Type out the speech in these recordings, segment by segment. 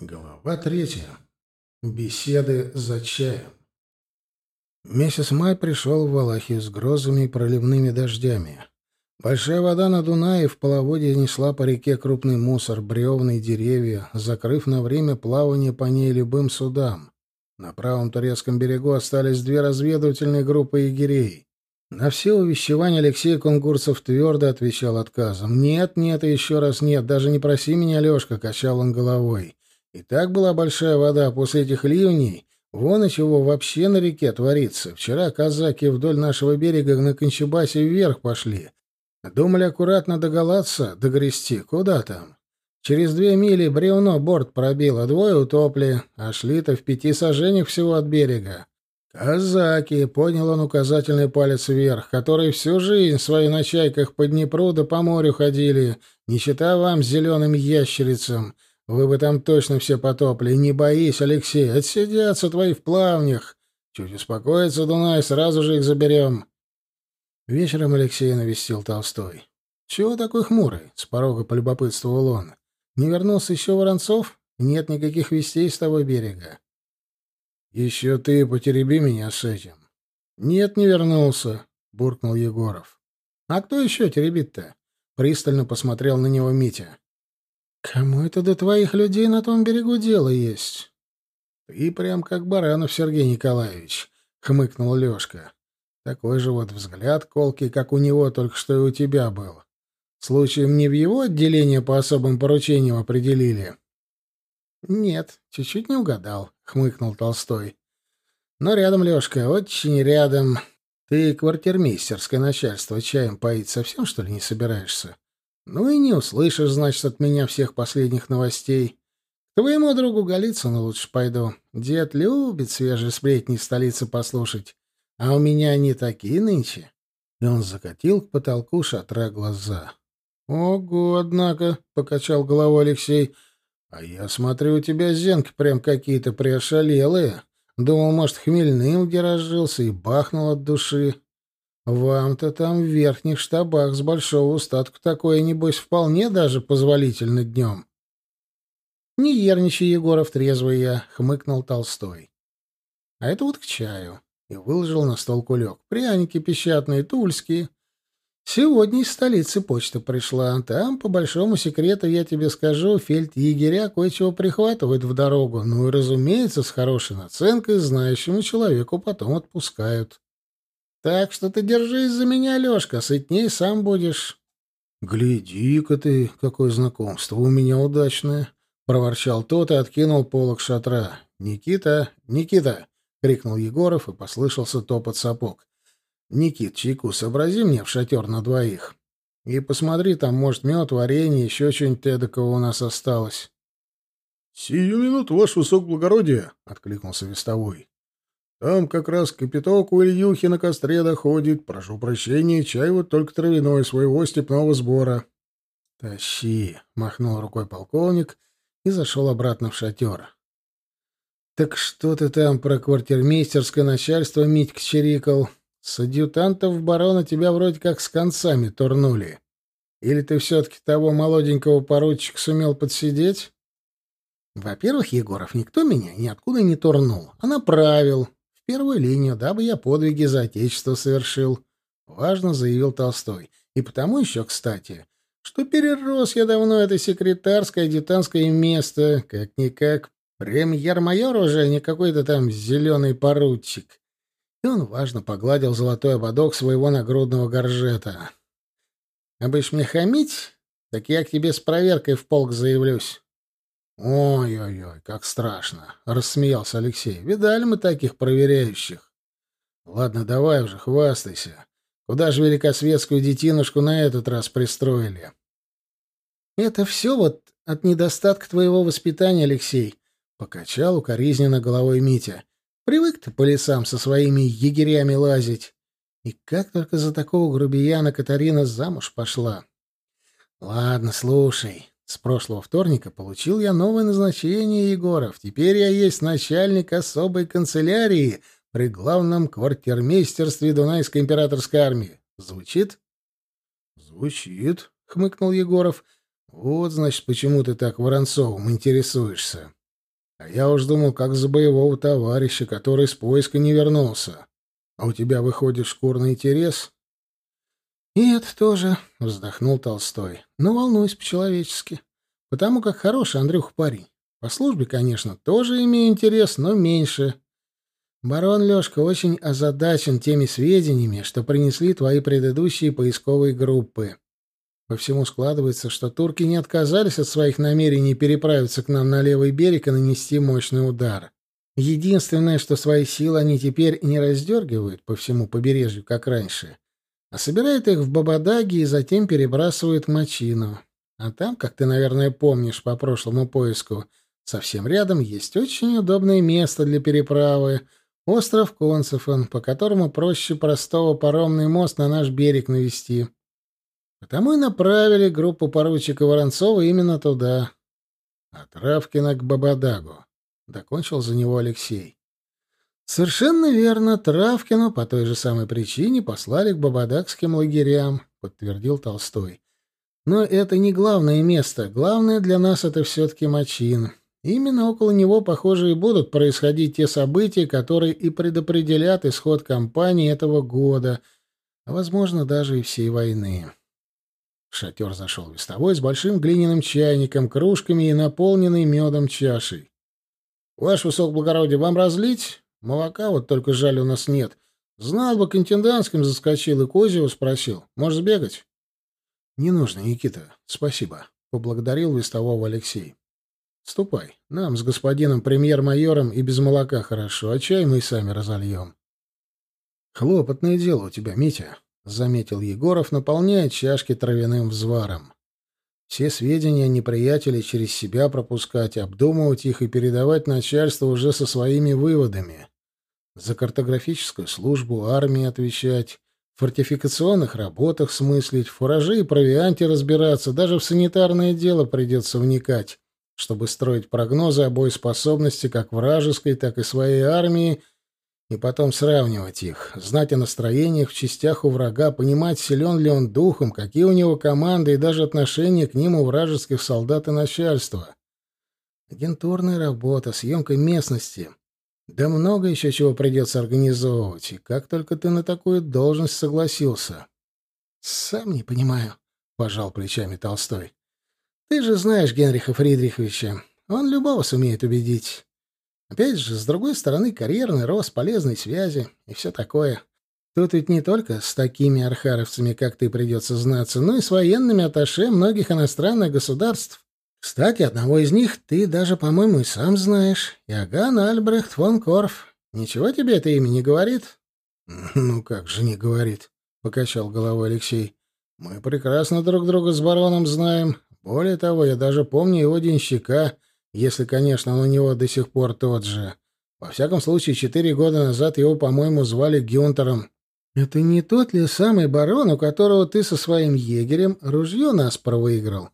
Глава третья. Беседы за чаем. Месяц май пришел в Валахию с грозами и проливными дождями. Большая вода на Дунае в половодье несла по реке крупный мусор, бревна и деревья, закрыв на время плавание по ней любым судам. На правом турецком берегу остались две разведывательные группы егерей. На все увещевания Алексей Кунгурцев твердо отвечал отказом. «Нет, нет и еще раз нет, даже не проси меня, Лешка», — качал он головой. И так была большая вода после этих ливней. Вон и чего вообще на реке творится. Вчера казаки вдоль нашего берега на Кончебасе вверх пошли. Думали аккуратно доголаться, догрести. Куда там? Через две мили бревно борт пробило, двое утопли, а шли-то в пяти сажениях всего от берега. Казаки, понял он указательный палец вверх, которые всю жизнь свою на чайках по Днепру да по морю ходили, не считая вам зеленым ящерицам — вы бы там точно все потопли. Не боись, Алексей, отсидятся твои в плавнях. Чуть успокоится Дунай, сразу же их заберем. Вечером Алексей навестил Толстой. «Чего такой хмурый?» — с порога полюбопытствовал он. «Не вернулся еще Воронцов? Нет никаких вестей с того берега». «Еще ты потереби меня с этим». «Нет, не вернулся», — буркнул Егоров. «А кто еще теребит-то?» — пристально посмотрел на него Митя. «Кому это до твоих людей на том берегу дело есть?» «Ты прям как Баранов Сергей Николаевич», — хмыкнул Лёшка. «Такой же вот взгляд колкий, как у него только что и у тебя был. Случаем не в его отделение по особым поручениям определили?» «Нет, чуть-чуть не угадал», — хмыкнул Толстой. «Но рядом, Лёшка, очень рядом. Ты квартирмейстерское начальство чаем поить совсем, что ли, не собираешься?» Ну и не услышишь, значит, от меня всех последних новостей. К твоему другу Голицыну лучше пойду. Дед любит свежие сплетни столицы послушать. А у меня не такие нынче. И он закатил к потолку шатра глаза. — Ого, однако, — покачал головой Алексей. — А я смотрю, у тебя зенки прям какие-то приошалелые. Думал, может, хмельным где разжился и бахнул от души. Вам-то там в верхних штабах с большого устатка такое, небось, вполне даже позволительно днем. Не ерничай, Егоров, трезвый я, — хмыкнул Толстой. А это вот к чаю. И выложил на стол кулек. Пряники песчатные, тульские. Сегодня из столицы почта пришла. Там, по большому секрету, я тебе скажу, фельд-егеря кое-чего прихватывают в дорогу. Ну и, разумеется, с хорошей наценкой знающему человеку потом отпускают. Так что ты держись за меня, Лёшка, сытней сам будешь. — Гляди-ка ты, какое знакомство у меня удачное! — проворчал тот и откинул полок шатра. — Никита, Никита! — крикнул Егоров, и послышался топот сапог. — Никит, чайку сообрази мне в шатер на двоих. И посмотри, там, может, мед, варенье, еще что-нибудь эдакого у нас осталось. — Сию минуту, ваше высокоблагородие! — откликнулся вестовой. Там как раз кипяток у Ильюхи на костре доходит. Прошу прощения, чай вот только травяной своего степного сбора. — Тащи, — махнул рукой полковник и зашел обратно в шатер. — Так что ты там про квартирмейстерское начальство, Митька, чирикал? С адъютантов барона тебя вроде как с концами турнули. Или ты все-таки того молоденького поручика сумел подсидеть? Во-первых, Егоров, никто меня ниоткуда не турнул, а направил первую линию, дабы я подвиги за отечество совершил, — важно заявил Толстой. И потому еще, кстати, что перерос я давно это секретарское адъютантское место, как-никак премьер-майор уже, а не какой-то там зеленый поручик. И он важно погладил золотой ободок своего нагрудного горжета. — А будешь мне хамить, так я к тебе с проверкой в полк заявлюсь. «Ой-ой-ой, как страшно!» — рассмеялся Алексей. «Видали мы таких проверяющих?» «Ладно, давай уже, хвастайся. Куда же великосветскую детинушку на этот раз пристроили?» «Это все вот от недостатка твоего воспитания, Алексей», — покачал укоризненно головой Митя. «Привык ты по лесам со своими егерями лазить. И как только за такого грубияна Катарина замуж пошла. Ладно, слушай, с прошлого вторника получил я новое назначение, Егоров. Теперь я есть начальник особой канцелярии при главном квартирмейстерстве Дунайской императорской армии. Звучит? Звучит, хмыкнул Егоров. Вот, значит, почему ты так Воронцовым интересуешься. А я уж думал, как за боевого товарища, который с поиска не вернулся. А у тебя выходит шкурный интерес? Нет, тоже, вздохнул Толстой. Но волнуюсь по-человечески. Потому как хороший Андрюх парень. По службе, конечно, тоже имею интерес, но меньше. Барон Лёшка очень озадачен теми сведениями, что принесли твои предыдущие поисковые группы. По всему складывается, что турки не отказались от своих намерений переправиться к нам на левый берег и нанести мощный удар. Единственное, что свои силы они теперь не раздергивают по всему побережью, как раньше, а собирают их в Бабадаге и затем перебрасывают к Мачину. А там, как ты, наверное, помнишь по прошлому поиску, совсем рядом есть очень удобное место для переправы — Остров Концефон, по которому проще простого паромный мост на наш берег навести. Потому и направили группу поручика Воронцова именно туда. От Равкина к Бабадагу. Докончил за него Алексей. Совершенно верно, Травкину по той же самой причине послали к бабадагским лагерям, подтвердил Толстой. Но это не главное место. Главное для нас это все-таки Мачин. Именно около него, похоже, и будут происходить те события, которые и предопределят исход кампании этого года, а, возможно, даже и всей войны. В шатер зашел вестовой с большим глиняным чайником, кружками и наполненной медом чашей. — Ваше высокоблагородие, вам разлить? Молока вот только жаль у нас нет. Знал бы, к интендантским заскочил и Козьеву спросил. Может, сбегать? — Не нужно, Никита. Спасибо. — поблагодарил вестового Алексей. Ступай. Нам с господином премьер-майором и без молока хорошо, а чай мы и сами разольем. Хлопотное дело у тебя, Митя, — заметил Егоров, наполняя чашки травяным взваром. Все сведения о неприятеле через себя пропускать, обдумывать их и передавать начальству уже со своими выводами. За картографическую службу армии отвечать, в фортификационных работах смыслить, в фураже и провианте разбираться, даже в санитарное дело придется вникать чтобы строить прогнозы о боеспособности как вражеской, так и своей армии, и потом сравнивать их, знать о настроениях в частях у врага, понимать, силен ли он духом, какие у него команды и даже отношения к ним у вражеских солдат и начальства. Агентурная работа, съемка местности. Да много еще чего придется организовывать, и как только ты на такую должность согласился. — Сам не понимаю, — пожал плечами Толстой. Ты же знаешь Генриха Фридриховича. Он любого сумеет убедить. Опять же, с другой стороны, карьерный рост, полезные связи и все такое. Тут ведь не только с такими архаровцами, как ты, придется знаться, но и с военными атташе многих иностранных государств. Кстати, одного из них ты даже, по-моему, и сам знаешь. Иоганн Альбрехт фон Корф. Ничего тебе это имя не говорит? — Ну как же не говорит, — покачал головой Алексей. — Мы прекрасно друг друга с бароном знаем, более того, я даже помню его денщика, если, конечно, он у него до сих пор тот же. Во всяком случае, четыре года назад его, по-моему, звали Гюнтером. Это не тот ли самый барон, у которого ты со своим егерем ружье нас провыиграл?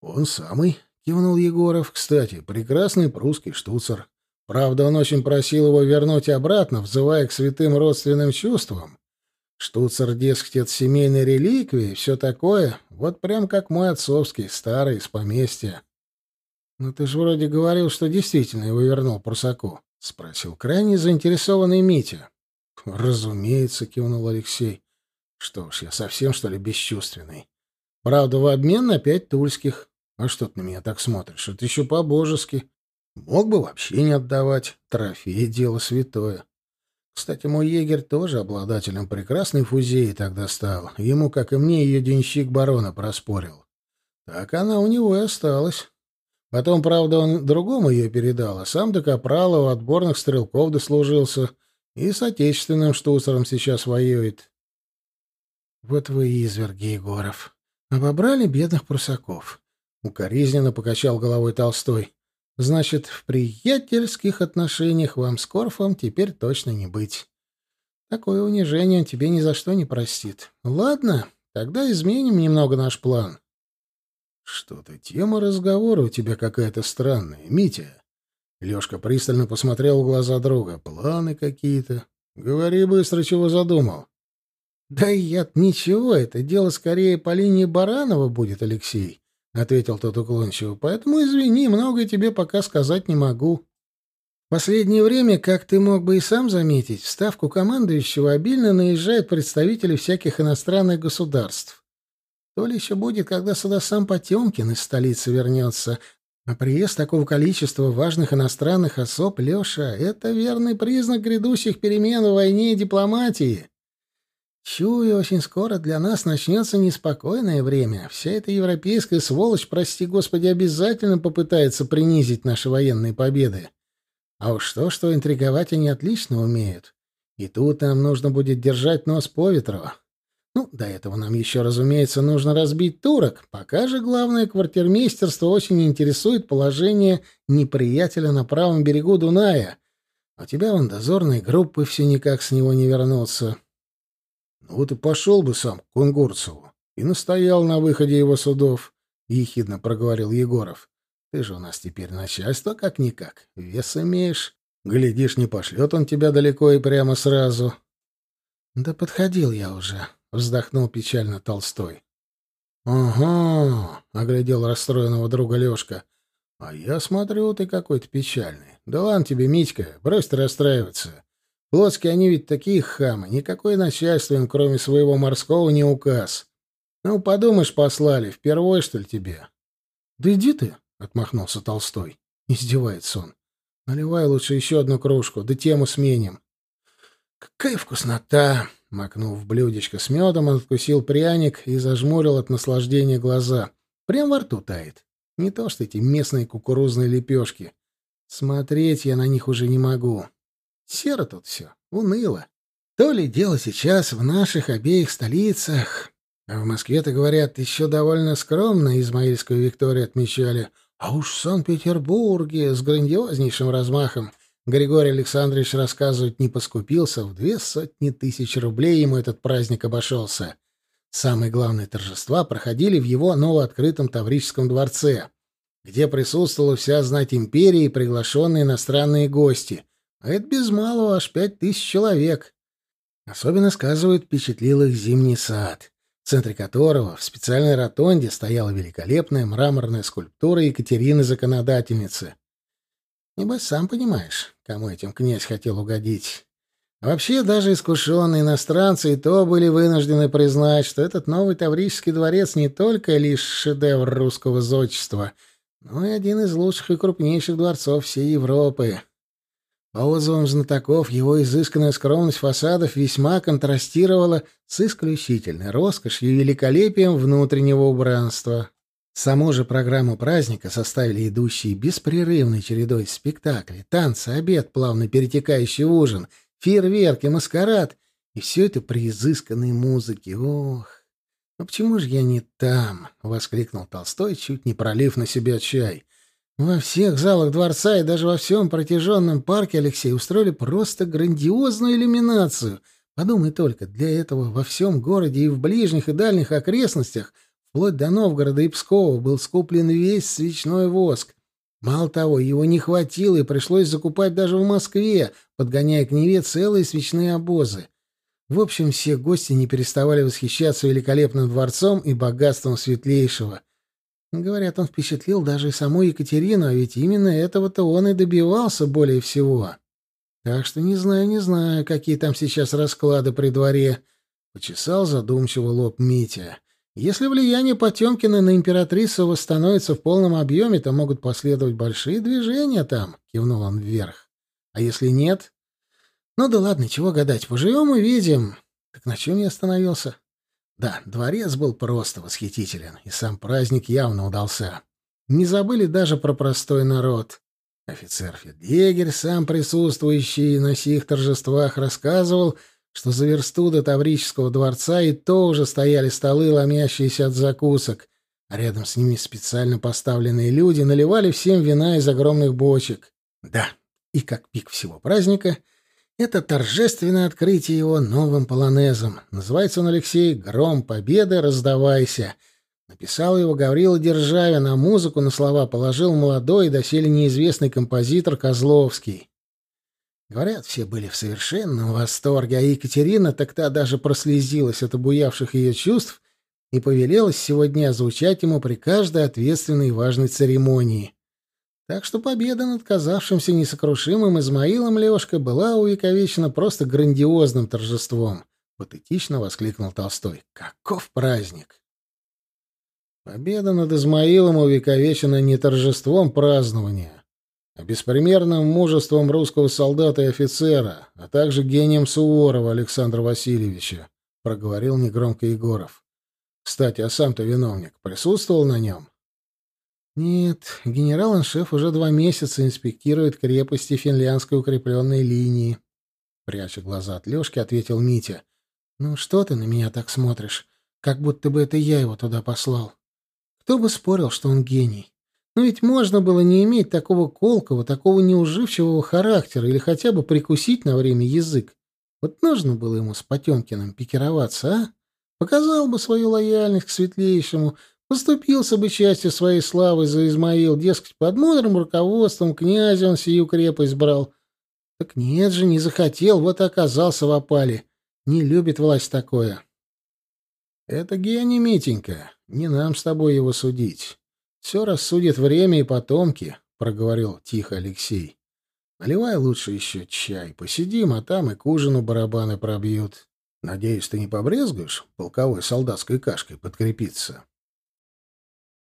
Он самый, кивнул Егоров. Кстати, прекрасный прусский штуцер. Правда, он очень просил его вернуть обратно, взывая к святым родственным чувствам. Штуцер, дескать, это семейная реликвия и все такое. Вот прям как мой отцовский, старый, из поместья. — Ну ты же вроде говорил, что действительно его вернул Прусаку, — спросил крайне заинтересованный Митя. — Разумеется, — кивнул Алексей. — Что ж, я совсем, что ли, бесчувственный? Правда, в обмен на пять тульских. А что ты на меня так смотришь? Это еще по-божески. Мог бы вообще не отдавать. Трофей — дело святое. Кстати, мой егерь тоже обладателем прекрасной фузеи тогда стал. Ему, как и мне, ее денщик барона проспорил. Так она у него и осталась. Потом, правда, он другому ее передал, а сам до Капрала у отборных стрелков дослужился и с отечественным штуцером сейчас воюет. Вот вы изверги, Егоров. Обобрали бедных прусаков. Укоризненно покачал головой Толстой. Значит, в приятельских отношениях вам с Корфом теперь точно не быть. Такое унижение он тебе ни за что не простит. Ладно, тогда изменим немного наш план. Что-то тема разговора у тебя какая-то странная, Митя. Лёшка пристально посмотрел в глаза друга. Планы какие-то. Говори быстро, чего задумал. Да я ничего, это дело скорее по линии Баранова будет, Алексей. — ответил тот уклончиво. — Поэтому извини, многое тебе пока сказать не могу. Последнее время, как ты мог бы и сам заметить, в ставку командующего обильно наезжают представители всяких иностранных государств. То ли еще будет, когда сюда сам Потемкин из столицы вернется. А приезд такого количества важных иностранных особ, Леша, это верный признак грядущих перемен в войне и дипломатии. Чую, очень скоро для нас начнется неспокойное время. Вся эта европейская сволочь, прости господи, обязательно попытается принизить наши военные победы. А уж то, что интриговать они отлично умеют. И тут нам нужно будет держать нос по ветру. Ну, до этого нам еще, разумеется, нужно разбить турок. Пока же главное квартирмейстерство очень интересует положение неприятеля на правом берегу Дуная. У тебя вон дозорные группы все никак с него не вернутся. Вот и пошел бы сам к Кунгурцеву и настоял на выходе его судов, — ехидно проговорил Егоров. Ты же у нас теперь начальство как-никак. Вес имеешь. Глядишь, не пошлет он тебя далеко и прямо сразу. — Да подходил я уже, — вздохнул печально Толстой. — Ага, — оглядел расстроенного друга Лешка. — А я смотрю, ты какой-то печальный. Да ладно тебе, Митька, брось ты расстраиваться. Плотские они ведь такие хамы, никакое начальство им, кроме своего морского, не указ. Ну, подумаешь, послали, впервые, что ли, тебе? — Да иди ты, отмахнулся Толстой. Издевается он. Наливай лучше еще одну кружку, да тему сменим. Какая вкуснота! Макнув в блюдечко с медом, он откусил пряник и зажмурил от наслаждения глаза. Прям во рту тает. Не то что эти местные кукурузные лепешки. Смотреть я на них уже не могу. Серо тут все, уныло. То ли дело сейчас в наших обеих столицах. А в Москве-то, говорят, еще довольно скромно Измаильскую Викторию отмечали. А уж в Санкт-Петербурге с грандиознейшим размахом Григорий Александрович рассказывать не поскупился, в две сотни тысяч рублей ему этот праздник обошелся. Самые главные торжества проходили в его новооткрытом Таврическом дворце, где присутствовала вся знать империи и приглашенные иностранные гости. А это без малого аж пять тысяч человек. Особенно, сказывают, впечатлил их зимний сад в центре которого в специальной ротонде стояла великолепная мраморная скульптура Екатерины-законодательницы. Небось, сам понимаешь, кому этим князь хотел угодить. вообще, даже искушенные иностранцы и то были вынуждены признать, что этот новый Таврический дворец не только лишь шедевр русского зодчества, но и один из лучших и крупнейших дворцов всей Европы. По отзывам знатоков, его изысканная скромность фасадов весьма контрастировала с исключительной роскошью и великолепием внутреннего убранства. Саму же программу праздника составили идущие беспрерывной чередой спектакли, танцы, обед, плавно перетекающий ужин, фейерверки, маскарад. И все это при изысканной музыке. Ох! «Ну почему же я не там?» — воскликнул Толстой, чуть не пролив на себя чай. Во всех залах дворца и даже во всем протяженном парке Алексей устроили просто грандиозную иллюминацию. Подумай только, для этого во всем городе и в ближних и дальних окрестностях, вплоть до Новгорода и Пскова, был скуплен весь свечной воск. Мало того, его не хватило и пришлось закупать даже в Москве, подгоняя к Неве целые свечные обозы. В общем, все гости не переставали восхищаться великолепным дворцом и богатством светлейшего — Говорят, он впечатлил даже и саму Екатерину, а ведь именно этого-то он и добивался более всего. Так что не знаю, не знаю, какие там сейчас расклады при дворе. Почесал задумчиво лоб Митя. Если влияние Потемкина на императрицу восстановится в полном объеме, то могут последовать большие движения там, — кивнул он вверх. А если нет? Ну да ладно, чего гадать, поживем и видим. Так на чем я остановился? Да, дворец был просто восхитителен, и сам праздник явно удался. Не забыли даже про простой народ. Офицер Фельдъегерь, сам присутствующий на сих торжествах, рассказывал, что за версту до Таврического дворца и то уже стояли столы, ломящиеся от закусок, а рядом с ними специально поставленные люди наливали всем вина из огромных бочек. Да, и как пик всего праздника — это торжественное открытие его новым полонезом. Называется он, Алексей, «Гром победы, раздавайся». Написал его Гаврила Державин, а музыку на слова положил молодой и доселе неизвестный композитор Козловский. Говорят, все были в совершенном восторге, а Екатерина так-то даже прослезилась от обуявших ее чувств и повелелось сегодня озвучать ему при каждой ответственной и важной церемонии. Так что победа над казавшимся несокрушимым Измаилом Лешка была увековечена просто грандиозным торжеством. Патетично воскликнул Толстой. Каков праздник! Победа над Измаилом увековечена не торжеством празднования, а беспримерным мужеством русского солдата и офицера, а также гением Суворова Александра Васильевича, — проговорил негромко Егоров. — Кстати, а сам-то виновник присутствовал на нем? — Нет, генерал-аншеф уже два месяца инспектирует крепости финляндской укрепленной линии. Пряча глаза от Лёшки, ответил Митя. — Ну что ты на меня так смотришь? Как будто бы это я его туда послал. Кто бы спорил, что он гений? Но ведь можно было не иметь такого колкого, такого неуживчивого характера или хотя бы прикусить на время язык. Вот нужно было ему с Потемкиным пикироваться, а? Показал бы свою лояльность к светлейшему, поступился бы частью своей славы за Измаил, дескать, под мудрым руководством князя он сию крепость брал. Так нет же, не захотел, вот и оказался в опале. Не любит власть такое. Это гений, Митенька, не нам с тобой его судить. Все рассудит время и потомки, — проговорил тихо Алексей. Наливай лучше еще чай, посидим, а там и к ужину барабаны пробьют. Надеюсь, ты не побрезгуешь полковой солдатской кашкой подкрепиться?